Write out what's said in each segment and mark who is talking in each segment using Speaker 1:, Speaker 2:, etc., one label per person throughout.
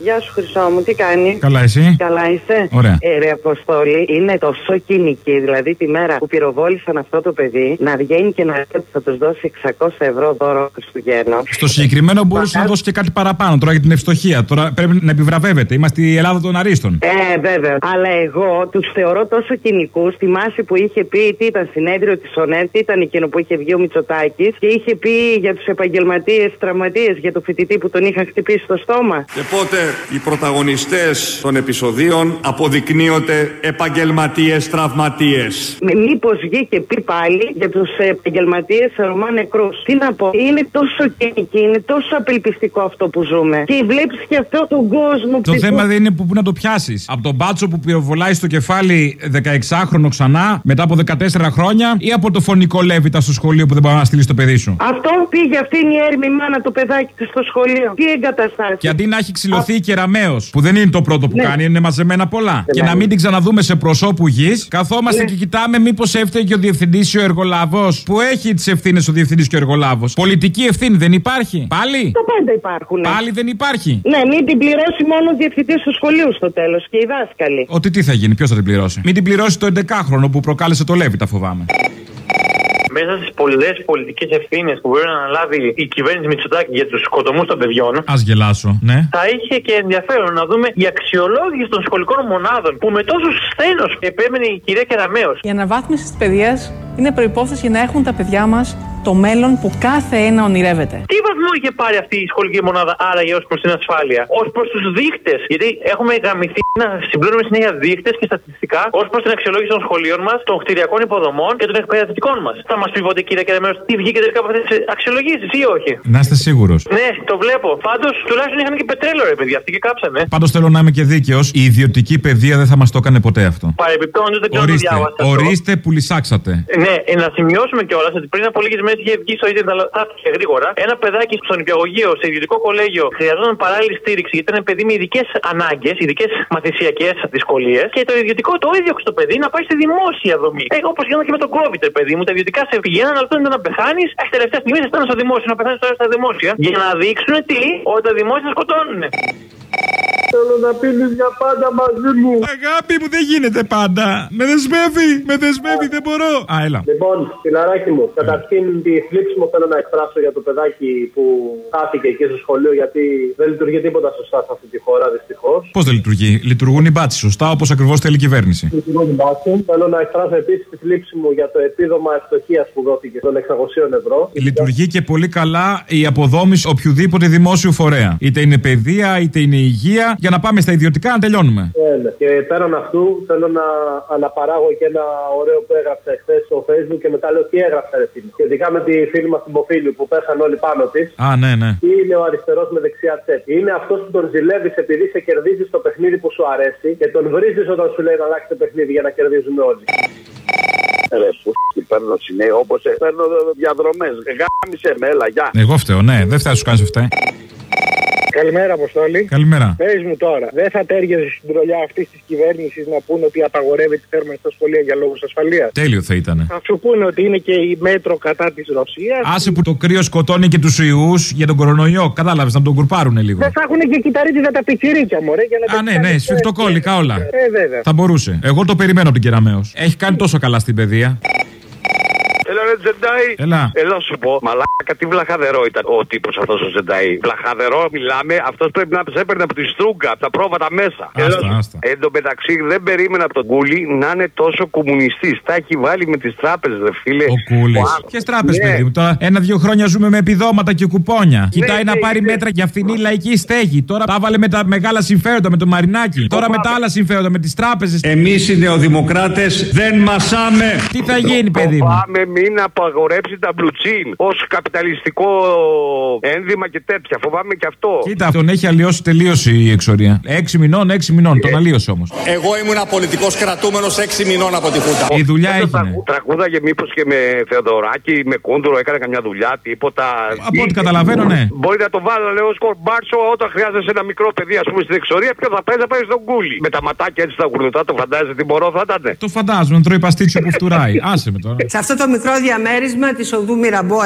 Speaker 1: Γεια σου, Χρυσό μου, τι κάνεις;
Speaker 2: Καλά, εσύ;
Speaker 1: Καλά είσαι;
Speaker 2: Ωραία.
Speaker 1: Ε, ρε, Αποστόλη, είναι τόσο κοινική. Δηλαδή, τη μέρα που πυροβόλησαν αυτό το παιδί, να βγαίνει και να λέει ότι θα τους δώσει 600 ευρώ δώρο Χριστουγέννων.
Speaker 2: Στο συγκεκριμένο μπορούσε να δώσει και κάτι παραπάνω τώρα για την ευστοχία. Τώρα πρέπει να επιβραβεύεται. Είμαστε η Ελλάδα των Αρίστων.
Speaker 1: Ε, βέβαια. Αλλά εγώ τους θεωρώ τόσο κοινικούς. Θυμάσαι που είχε πει τι ήταν συνέδριο της ΟΝΕΤ, τι ήταν εκείνο που είχε βγει ο Μητσοτάκης και είχε πει για τους επαγγελματίες τραυματίες, για το φοιτητή που τον είχαν χτυπήσει στο στόμα.
Speaker 3: Και πότε οι πρωταγωνιστές των επεισοδίων αποδεικνύονται επαγγελματίες τραυματίες.
Speaker 1: Μήπως βγήκε πει πάλι για τους επαγγελματίες Ρωμά νεκρούς. Τι να πω, είναι τόσο κοινική, είναι τόσο απελπιστικό αυτό που ζούμε. Και βλέπεις και αυτό τον κόσμο
Speaker 2: Το
Speaker 1: που.
Speaker 2: θέμα δεν είναι που, που να το πιάσεις. Από τον μπάτσο που πυροβολάει στο κεφάλι 16χρονο ξανά μετά από 14 χρόνια ή από το φωνικό λέβητα στο σχολείο που δεν μπορεί να στείλεις το παιδί σου;
Speaker 1: Αυτό πήγε αυτή είναι η έρμη μάνα το παιδάκι της στο σχολείο. Τι εγκαταστάσεις.
Speaker 2: Και αντί να έχει ξυλωθεί η κεραμαίο, που δεν είναι το πρώτο που
Speaker 1: Ναι.
Speaker 2: κάνει, είναι μαζεμένα πολλά. Και να μην την ξαναδούμε σε προσώπου γη, καθόμαστε
Speaker 1: Ναι.
Speaker 2: και κοιτάμε μήπως έφταιγε ο διευθυντής ή ο εργολάβος. Που έχει τις ευθύνες ο διευθυντής και ο εργολάβος. Πολιτική ευθύνη δεν υπάρχει; Πάλι;
Speaker 1: Τα πάντα υπάρχουν.
Speaker 2: Πάλι δεν υπάρχει;
Speaker 1: Ναι, μην την πληρώσει μόνο ο διευθυντής του σχολείου στο τέλος και οι δάσκαλοι.
Speaker 2: Ότι τι θα γίνει, ποιος θα την πληρώσει; Μην την πληρώσει το 11χρονο που προκάλεσε το Λέβητα, φοβάμαι.
Speaker 4: Μέσα στις πολλές πολιτικές ευθύνες που μπορεί να αναλάβει η κυβέρνηση Μητσοτάκη για τους σκοτωμού των παιδιών,
Speaker 2: Α γελάσω, ναι.
Speaker 4: θα είχε και ενδιαφέρον να δούμε η αξιολόγηση των σχολικών μονάδων που με τόσο σθένος επέμενε η κυρία Κεραμέο.
Speaker 5: Η αναβάθμιση της παιδείας είναι προπόθεση για να έχουν τα παιδιά μας το μέλλον που κάθε ένα ονειρεύεται.
Speaker 4: Τι βαθμό είχε πάρει αυτή η σχολική μονάδα άραγε ως προς την ασφάλεια, ως προς τους δείκτε. Γιατί έχουμε γαμηθεί να συμπλήρωνουμε συνέχεια δείκτε και στατιστικά ως προς την αξιολόγηση των σχολείων μας, των κτηριακών υποδομών και των εκπαιδευτικών μας. Θα μας πει ποτέ, κύριε Κεραμέο, τι βγήκε τελικά από αυτές τις αξιολογήσεις ή όχι;
Speaker 2: Να είστε σίγουρος.
Speaker 4: Ναι, το βλέπω. Πάντως τουλάχιστον είχαν και πετρέλαιο, ρε παιδιά, αυτοί και κάψανε.
Speaker 2: Πάντως θέλω να είμαι και δίκαιος. Η ιδιωτική παιδεία δεν θα μας το έκανε ποτέ αυτό.
Speaker 4: Παρεμπιπτόντως δεν ξέρω αν το
Speaker 2: Ορίστε,
Speaker 4: διάβασα. αυτό.
Speaker 2: ορίστε που λυσάξατε.
Speaker 4: Ναι, ε, να σημειώσουμε κιόλας ότι πριν από λίγες μέρες είχε βγει στο ίντερνετ, αλλά θα έφυγε γρήγορα. Ένα παιδάκι στον υπηαγωγείο, σε ιδιωτικό κολέγιο, χρειαζόταν παράλληλη στήριξη γιατί ήταν παιδί με ειδικές ανάγκες, ειδικές μαθησιακές δυσκολίες. Και το ιδιωτικό το ίδιο στο παιδί να πάει στη δημόσια δομή. Ε, Όπως γινόταν και με τον COVID, παιδί μου. Τα ιδιωτικά σε πηγαίναν, αλλά τότε να πεθάνεις, έχει τελευταία στιγμή σε στο δημόσιο, να πεθάνεις τώρα στα δημόσια. Για να δείξουν τι, ότι τα δημόσια σκοτώνουν.
Speaker 6: Θέλω να πίνεις για πάντα μαζί μου.
Speaker 2: Αγάπη μου δεν γίνεται πάντα. Με δεσμεύει, με δεσμεύει, δεν μπορώ. Α, έλα.
Speaker 6: Λοιπόν, φιλαράκι μου, καταρχήν τη θλίψη μου θέλω να εκφράσω για το παιδάκι που χάθηκε εκεί στο σχολείο γιατί δεν λειτουργεί τίποτα σωστά σε αυτή τη χώρα δυστυχώς.
Speaker 2: Πώς δεν λειτουργεί; Λειτουργούν οι μπάτσε σωστά όπως ακριβώς θέλει η κυβέρνηση.
Speaker 6: Θέλω να εκφράσω επίσης τη θλίψη μου για το επίδομα ευστοχία που δόθηκε των 600 ευρώ.
Speaker 2: Λειτουργεί και πολύ καλά η αποδόμηση οποιοδήποτε δημόσιου φορέα. Είτε είναι παιδεία, είτε είναι υγεία, για να πάμε στα ιδιωτικά να τελειώνουμε.
Speaker 6: Ναι, ναι. Και πέραν αυτού θέλω να αναπαράγω και ένα ωραίο που έγραψε χθες στο facebook και μετά λέω τι έγραψε ρε φίλη. Σχετικά με τη φίλη μας την Ποφίλη που πέσαν όλοι πάνω της.
Speaker 2: Α, ναι, ναι.
Speaker 6: Τι είναι ο αριστερός με δεξιά τσέπη; Είναι αυτός που τον ζηλεύεις επειδή σε κερδίζεις στο παιχνίδι που σου αρέσει και τον βρίζεις όταν σου λέει να αλλάξει το παιχνίδι για να κερδίζουμε όλοι.
Speaker 7: Ρε που παίρνω συνέχεια όπως παίρνω διαδρομές. Γάμισε με, έλα, γεια.
Speaker 2: Εγώ φταίω, ναι, δεν φτάσεις σου κάνεις αυτά.
Speaker 8: Καλημέρα, Αποστόλη.
Speaker 2: Καλημέρα.
Speaker 8: Πες μου τώρα, δεν θα τέριαζε στην τρολιά αυτή της κυβέρνησης να πούνε ότι απαγορεύεται η θέρμανση στα σχολεία για λόγους ασφαλείας;
Speaker 2: Τέλειο θα ήταν.
Speaker 8: Θα σου πούνε ότι είναι και η μέτρο κατά της Ρωσίας;
Speaker 2: Άσε που το κρύο σκοτώνει και τους ιούς για τον κορονοϊό. Κατάλαβες να τον κουρπάρουνε λίγο.
Speaker 8: Δεν θα έχουν και κυταρίτιδα τα πιτσιρίκια, μωρέ. Για να
Speaker 2: Α, ναι, ναι, σφιχτοκόλληκα όλα.
Speaker 8: Ε, βέβαια.
Speaker 2: Θα μπορούσε. Εγώ το περιμένω την Κεραμαίο. Έχει κάνει τόσο καλά στην παιδεία.
Speaker 7: Έλα, ρε Τζεντάι.
Speaker 2: Έλα.
Speaker 7: Έλα να σου πω. Μαλάκα, τι βλαχαδερό ήταν ο τύπος αυτός ο Τζεντάι. Βλαχαδερό μιλάμε, αυτός πρέπει να σε έπαιρνε από τη στρούγκα, από τα πρόβατα μέσα.
Speaker 2: Άστα,
Speaker 7: Έλα, σου-
Speaker 2: άστα.
Speaker 7: Εν τω μεταξύ δεν περίμενα από τον Κούλι να είναι τόσο κομμουνιστής. Τα έχει βάλει με τις τράπεζες, ρε φίλε.
Speaker 2: Ο Κούλης.
Speaker 7: Wow.
Speaker 2: Ποιες τράπεζες,
Speaker 7: Ναι.
Speaker 2: παιδί μου. Τώρα ένα-δύο χρόνια ζούμε με επιδόματα και κουπόνια. Κοιτάει
Speaker 7: ναι,
Speaker 2: να πάρει
Speaker 7: ναι.
Speaker 2: μέτρα για φθηνή λαϊκή στέγη. Τώρα τα βάλε με τα μεγάλα συμφέροντα, με το μαρινάκι. Τώρα με τα άλλα συμφέροντα, με τις τράπεζες.
Speaker 9: Εμείς οι νεοδημοκράτες δεν μασάμε.
Speaker 2: Τι θα γίνει, παιδί μου;
Speaker 7: Φοβάμαι μην απαγορέψει τα μπλουτσίν ως καπιταλιστικό ένδυμα και τέτοια. Φοβάμαι και αυτό.
Speaker 2: Κοίτα, τον έχει αλλοιώσει τελείως η εξορία. Έξι μηνών, έξι μηνών. Τον αλλίωσε όμως.
Speaker 9: Εγώ ήμουν πολιτικός κρατούμενος 6 μηνών από τη Χούτα.
Speaker 2: Η δουλειά έγινε.
Speaker 7: Τραγου- Τραγούδαγε μήπως και με Θεοδωράκη, με Κούντουρο, έκανε καμιά δουλειά, τίποτα.
Speaker 2: Από ό,τι καταλαβαίνω, ναι.
Speaker 7: Μπορεί να το βάλω, λέω, σκορμπάρσο όταν χρειάζεσαι ένα μικρό παιδί, ας πούμε, στην εξορία, ποιο θα παίζει, θα πάει στον κούλι. Με τα ματάκια έτσι στα γουρνούτα, το φαντάζεσαι τι μπορώ, θα ήταν.
Speaker 2: Το φαντάζομαι, τρώει παστίτσιο που φτουράει. Άσε με τώρα.
Speaker 10: Σε αυτό το μικρό διαμέρισμα της οδού Μυραμπό 1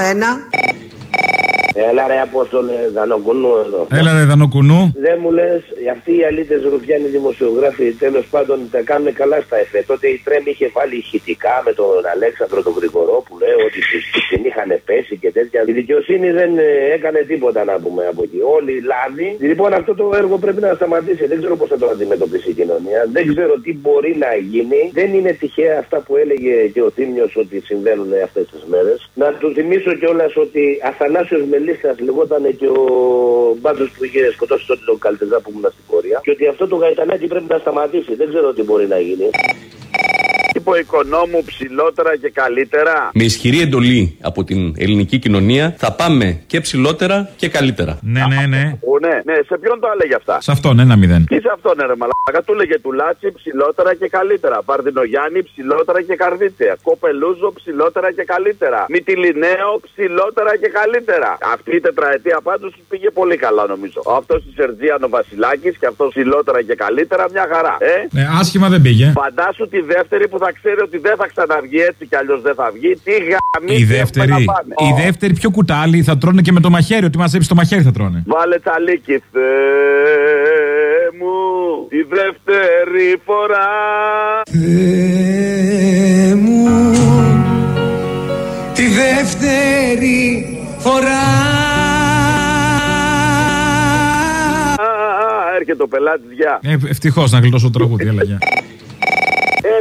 Speaker 10: Έλα ρε Απόστολε, Δανοκουνού εδώ.
Speaker 2: Έλα ρε Δανοκουνού.
Speaker 10: Δεν μου λες, αυτοί οι αλήτες ρουφιάνοι δημοσιογράφοι τέλος πάντων τα κάνουν καλά στα εφέ. Τότε η Τρέμ είχε βάλει ηχητικά με τον Αλέξανδρο τον Γρηγορόπουλο, ε, ότι τη- τη- την είχαν πέσει και τέτοια. Η δικαιοσύνη δεν ε, έκανε τίποτα να πούμε από εκεί. Όλοι λάδι. Λοιπόν, αυτό το έργο πρέπει να σταματήσει. Δεν ξέρω πώς θα το αντιμετωπίσει η κοινωνία. Δεν ξέρω τι μπορεί να γίνει. Δεν είναι τυχαία αυτά που έλεγε και ο Τίμιο ότι συμβαίνουν αυτές τις μέρες. Να του θυμίσω κιόλας ότι Αθανάσιος Μελίστα λεγόταν και ο μπάντος που είχε σκοτώσει τότε τον Καλτεζά που ήμουν στην πορεία. Και ότι αυτό το γαϊτανάκι πρέπει να σταματήσει. Δεν ξέρω τι μπορεί να γίνει.
Speaker 11: Τύπο οικονόμου ψηλότερα και καλύτερα.
Speaker 12: Με ισχυρή εντολή από την ελληνική κοινωνία θα πάμε και ψηλότερα και καλύτερα.
Speaker 2: Ναι, ναι, ναι.
Speaker 11: Ναι, ναι, σε ποιον το έλεγε αυτά;
Speaker 2: Σε αυτόν, ένα μηδέν.
Speaker 11: Τι σε αυτόν, ρε Μαλάκα, του λέγε του Λάτσι ψηλότερα και καλύτερα. Βαρδινογιάννη ψηλότερα και καρδίτσια. Κοπελούζο ψηλότερα και καλύτερα. Μυτιλινέο ψηλότερα και καλύτερα. Αυτή η τετραετία πάντως πήγε πολύ καλά νομίζω. Αυτός της Σερτζίανο Βασιλάκης και αυτός ψηλότερα και καλύτερα μια χαρά. Ε;
Speaker 2: Ναι, άσχημα δεν πήγε.
Speaker 11: Φαντάσου τη δεύτερη που θα ξέρει ότι δεν θα ξαναβγεί έτσι κι αλλιώς δεν θα βγει. Τι γαμί
Speaker 2: Η δεύτερη, η δεύτερη πιο κουτάλι θα τρώνε και με το μαχαίρι. Ότι μαζέψει το μαχαίρι θα τρώνε.
Speaker 11: Βάλε τσαλίκι, Θεέ μου, τη δεύτερη φορά.
Speaker 13: Θεέ μου τη δεύτερη φορά
Speaker 11: Α, έρχεται ο πελάτης, γεια.
Speaker 2: Ε, Ευτυχώς να γλιτώσω το τραγούδι, έλεγε.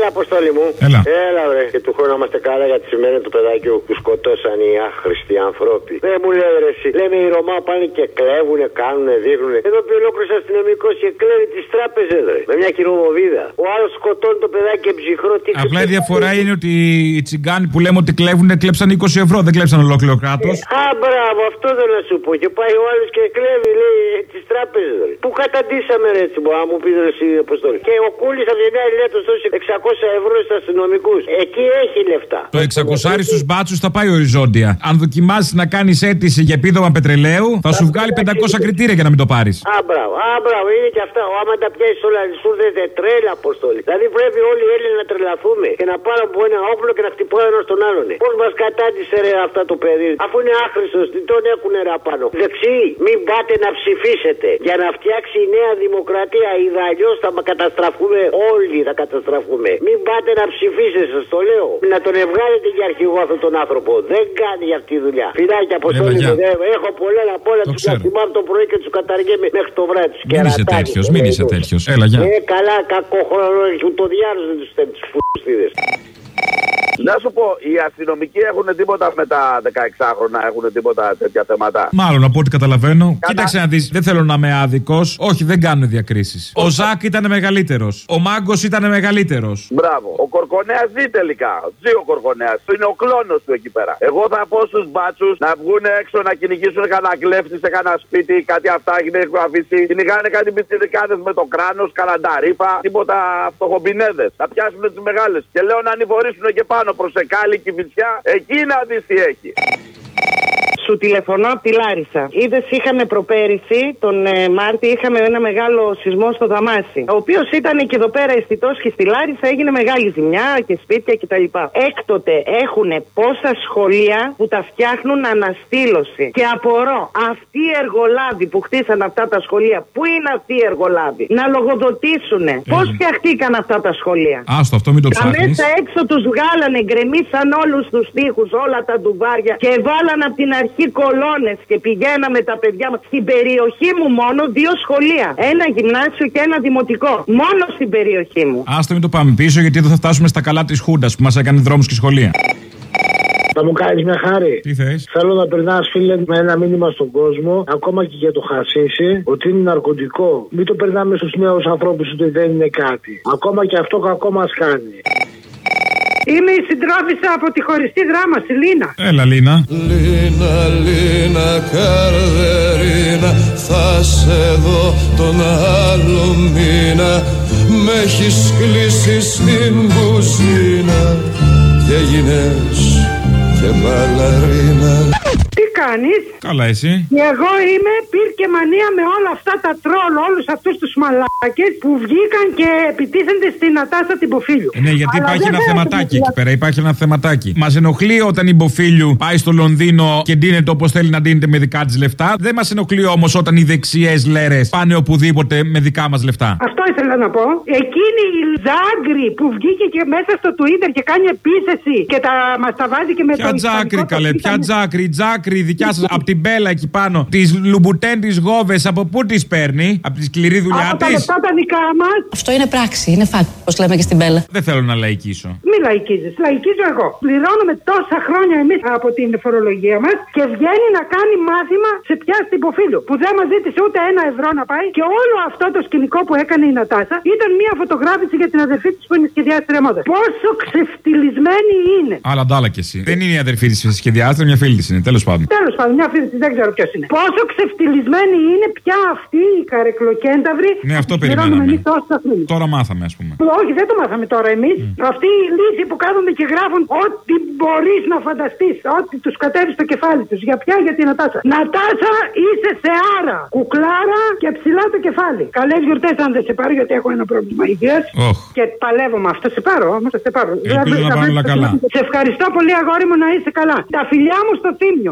Speaker 14: Έλα, Αποστόλη μου.
Speaker 2: Έλα.
Speaker 14: Έλα, βρε. Και του χρόνου να είμαστε καλά για τη σημαίνει του παιδάκιου που σκοτώσαν οι άχρηστοι άνθρωποι. Δεν μου λέει, ρε, εσύ. Λέμε οι Ρωμά πάνε και κλέβουνε, κάνουνε, δείχνουνε. Εδώ πει ολόκληρος αστυνομικός και κλέβει τις τράπεζες, ρε. Με μια χειρομοβίδα. Ο άλλος σκοτώνει το παιδάκι και ψυχρό. Τι
Speaker 2: Απλά η διαφορά είναι ότι οι τσιγκάνοι που λέμε ότι κλέβουν κλέψαν 20 ευρώ, δεν κλέψαν ολόκληρο κράτος.
Speaker 14: Α, μπράβο, αυτό δεν να σου πω. Και πάει ο άλλος και κλέβει, λέει, τις τράπεζες. Πού καταντήσαμε, ρε, έτσι, μπορεί να μου πεις, ρε, εσύ, Αποστόλη. Και ο Κούλης από την άλλη λέει, του δώσει 600 ευρώ στου αστυνομικούς. Εκεί έχει λεφτά.
Speaker 2: Το 600 στους μπάτσους θα πάει οριζόντια. Αν δοκιμάσεις να κάνεις αίτηση για επίδομα πετρελαίου, θα σου βγάλει 500 κριτήρια για να μην το πάρεις.
Speaker 14: Α, μπράβο, α, μπράβο, είναι και αυτά. Ο, άμα τα πιάσεις όλα, σου δίνεται τρέλα, Αποστόλη. Δηλαδή πρέπει όλοι οι Έλληνες να τρελαθούμε και να πάρουν από ένα όπλο και να χτυπάνε ένα τον άλλον. Πώς μας κατάντησε, ρε, αυτά το παιδί; Αφού είναι άχρηστος, τι τον έχουν ρε απάνω; Δεξί, μην πάτε να ψηφίσετε για να φτιάξει η νέα δημοκρατία. Είδα αλλιώ θα καταστραφούμε όλοι, θα καταστραφούμε. Μην πάτε να ψηφίσετε, σας το λέω. Να τον ευγάλετε για αρχηγό αυτόν τον άνθρωπο. Δεν κάνει αυτή τη δουλειά. Φιλάκια, Αποστόλη,
Speaker 2: Έλα,
Speaker 14: μου,
Speaker 2: γεια.
Speaker 14: δε- έχω πολλά να πω, αλλά
Speaker 2: Το
Speaker 14: τους
Speaker 2: ξέρω.
Speaker 14: θυμάμαι το πρωί και τους καταργέμαι μέχρι το βράδυ. τους
Speaker 2: Μην είσαι
Speaker 14: κερατάδες.
Speaker 2: τέτοιος, μην είσαι τέτοιος. Έλα, γεια.
Speaker 14: Ε, καλά, κακό χρόνο, το διάλογο δεν τους στέλνει τους φουστίδε.
Speaker 11: Να σου πω, οι αστυνομικοί έχουν τίποτα με τα 16χρονα, έχουν τίποτα τέτοια θέματα;
Speaker 2: Μάλλον από ό,τι καταλαβαίνω. Κοίταξε να δεις, δεν θέλω να είμαι άδικος. Όχι, δεν κάνουν διακρίσεις. Ο Ζακ ήταν μεγαλύτερος. Ο Μάγκος ήταν μεγαλύτερος.
Speaker 11: Μπράβο. Ο Κορκονέας ζει τελικά. Ζει ο Κορκονέας. Είναι ο κλόνος του εκεί πέρα. Εγώ θα πω στους μπάτσους να βγουν έξω να κυνηγήσουν κανένα κλέφτη σε κανένα σπίτι, κάτι αυτά έχουν αφήσει. Κυνηγάνε κάτι πιτσιρικάδε με το κράνος, καλανταρίπα, τίποτα φτωχομπινέδες. Θα πιάσουν τις μεγάλες. Και λέω να ανηφορήσουν και πάνω προς Εκάλη και Βυθιά. Εκεί να δεις τι έχει.
Speaker 1: Σου τηλεφωνώ από τη Λάρισα. Είδες, είχαμε προπέρυσι, τον ε, Μάρτι, είχαμε ένα μεγάλο σεισμό στο Δαμάσι. Ο οποίος ήταν και εδώ πέρα αισθητός και στη Λάρισα έγινε μεγάλη ζημιά και σπίτια κτλ. Έκτοτε έχουν πόσα σχολεία που τα φτιάχνουν αναστήλωση. Και απορώ, αυτοί οι εργολάβοι που χτίσαν αυτά τα σχολεία, πού είναι αυτοί οι εργολάβοι, να λογοδοτήσουν. Πώς φτιαχτήκαν αυτά τα σχολεία;
Speaker 2: Άστο, αυτό μην το
Speaker 1: Τα
Speaker 2: ψάχνεις.
Speaker 1: μέσα έξω τους βγάλανε, γκρεμίσαν όλους τους τοίχου, όλα τα ντουβάρια και βάλαν από την αρχή κολόνε και πηγαίναμε τα παιδιά μας. Στην περιοχή μου μόνο δύο σχολεία. Ένα γυμνάσιο και ένα δημοτικό. Μόνο στην περιοχή μου.
Speaker 2: Άστο, μην το πάμε πίσω, γιατί εδώ θα φτάσουμε στα καλά της Χούντας που μας έκανε δρόμους και σχολεία.
Speaker 8: Θα μου κάνεις μια χάρη.
Speaker 2: Τι θες;
Speaker 8: Θέλω να περνάς, φίλε, με ένα μήνυμα στον κόσμο, ακόμα και για το χασίσι, ότι είναι ναρκωτικό. Μην το περνάμε στους νέους ανθρώπους ότι δεν είναι κάτι. Ακόμα και αυτό κακό μας κάνει.
Speaker 15: Είμαι η συντρόφισσα από τη χωριστή δράμα, η Λίνα.
Speaker 2: Έλα, Λίνα.
Speaker 13: Λίνα, Λίνα, καρδερίνα Θα σε δω τον άλλο μήνα Με έχεις κλείσει στην κουζίνα Και έγινες και μπαλαρίνα
Speaker 15: Τι κάνεις;
Speaker 2: Καλά, εσύ.
Speaker 15: Και εγώ είμαι πυρ και μανία με όλα αυτά τα τρόλ, όλους αυτούς τους μαλάκες που βγήκαν και επιτίθενται στην Ατάσα την Ποφίλιο.
Speaker 2: Ε, Ναι, γιατί
Speaker 15: Αλλά
Speaker 2: υπάρχει
Speaker 15: δεν
Speaker 2: ένα
Speaker 15: θα
Speaker 2: θεματάκι
Speaker 15: έρθουν
Speaker 2: εκεί πέρα. Υπάρχει ένα θεματάκι. Μας ενοχλεί όταν η Μποφίλιου πάει στο Λονδίνο και ντύνεται όπως θέλει να ντύνεται με δικά της λεφτά. Δεν μας ενοχλεί όμως όταν οι δεξιές λέρες πάνε οπουδήποτε με δικά μας λεφτά.
Speaker 15: Αυτό ήθελα να πω. Εκείνη η Ζάγκρη που βγήκε και μέσα στο Twitter και κάνει επίθεση και τα, μας τα βάζει και με
Speaker 2: Ποια
Speaker 15: το
Speaker 2: τζάκρη,
Speaker 15: ισπανικό
Speaker 2: καλέ,
Speaker 15: το
Speaker 2: ποια
Speaker 15: ήταν.
Speaker 2: τζάκρη, τζάκρη δικιά σας, από την μπέλα εκεί πάνω. Τις λουμπουτέν τη γόβες, από πού τις παίρνει, από τη σκληρή δουλειά
Speaker 15: Από τα
Speaker 2: της;
Speaker 15: λεφτά τα δικά μας.
Speaker 16: Αυτό είναι πράξη, είναι fact, όπως λέμε και στην Μπέλα.
Speaker 2: Δεν θέλω να λαϊκίσω.
Speaker 15: Μη λαϊκίζεις, λαϊκίζω εγώ. Πληρώνουμε τόσα χρόνια εμείς από την φορολογία μας και βγαίνει να κάνει μάθημα σε πια στην υποφίλου. Που δεν μας ζήτησε ούτε ένα ευρώ να πάει και όλο αυτό το σκηνικό που έκανε η Νατάσα ήταν μια φωτογράφηση για την αδερφή της που είναι σχεδιάστρια μόδα. Πόσο ξεφτυλισμένη είναι.
Speaker 2: Αλλά ντάλα κι εσύ. Δεν είναι η αδερφή της σχεδιάστρια, μια φίλη της είναι, τέλος πάντων.
Speaker 15: Τέλος πάντων, μια φίλη της, δεν ξέρω ποιος είναι. Πόσο ξεφτυλισμένη είναι πια αυτή η καρεκλοκένταυρη.
Speaker 2: Ναι, αυτό
Speaker 15: που πληρώνουμε
Speaker 2: περιμέναμε.
Speaker 15: εμείς τόσα χρόνια.
Speaker 2: Τώρα μάθαμε, ας πούμε.
Speaker 15: Όχι, δεν το μάθαμε τώρα εμείς. Αυτοί οι λύσοι που κάθονται και γράφουν ό,τι μπορείς να φανταστείς, ό,τι τους κατέβεις στο κεφάλι τους. Για ποια, για την Νατάσα; Νατάσα, είσαι σε άρα. Κουκλάρα και ψηλά το κεφάλι. Καλές γιορτές, αν δεν σε πάρω, γιατί έχω ένα πρόβλημα υγείας.
Speaker 2: Οχ.
Speaker 15: Και παλεύω με αυτό. Σε πάρω, όμως θα σε πάρω.
Speaker 2: Ελπίζω να
Speaker 15: θα
Speaker 2: πάνε
Speaker 15: βρεις
Speaker 2: όλα
Speaker 15: το
Speaker 2: καλά.
Speaker 15: σημείο. Σε ευχαριστώ πολύ, αγόρι μου, να είσαι καλά. Τα φιλιά μου στο θύμιο.